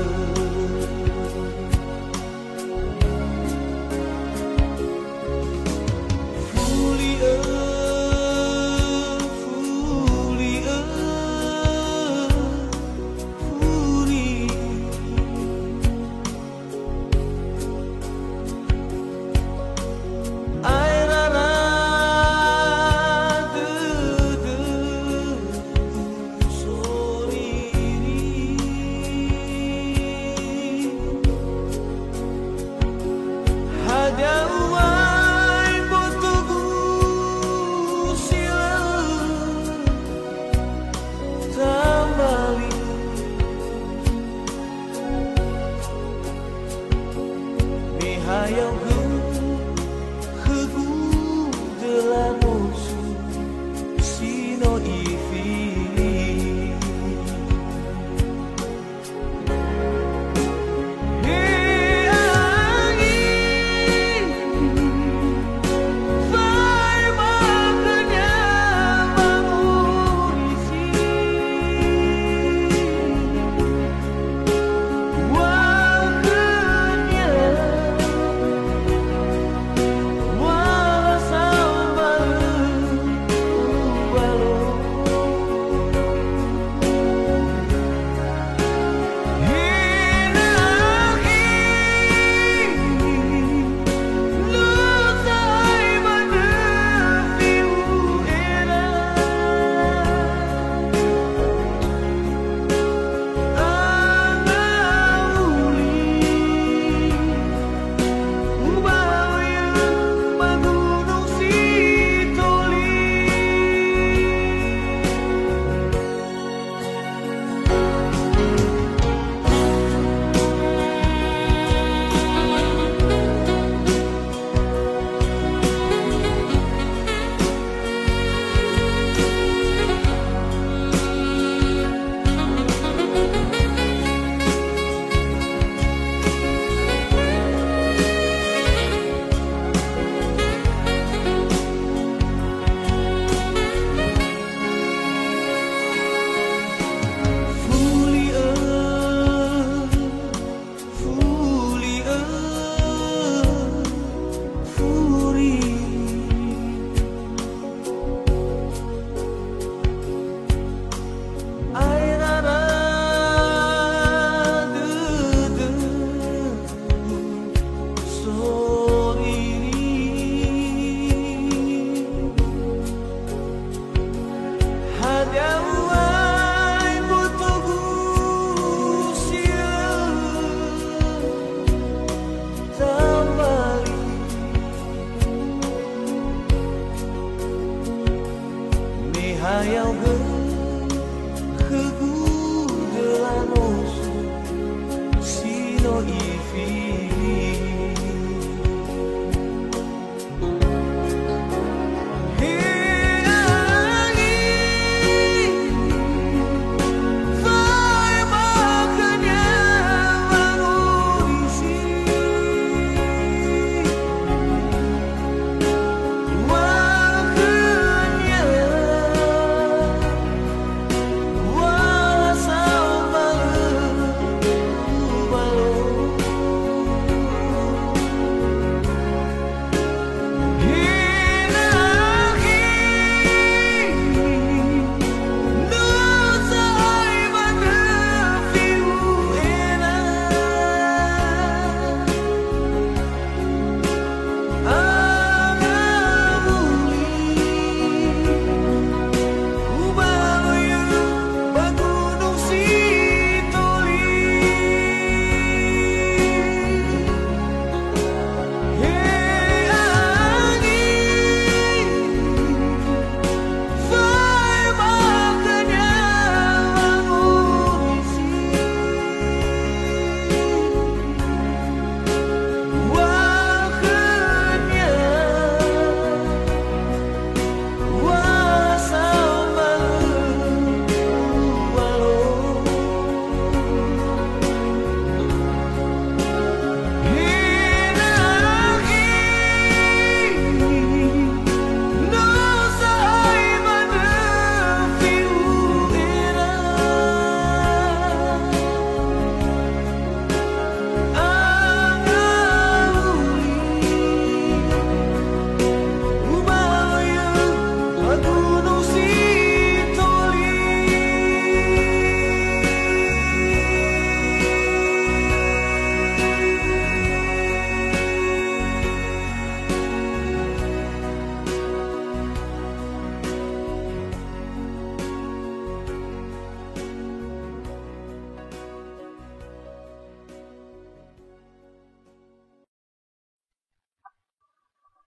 love.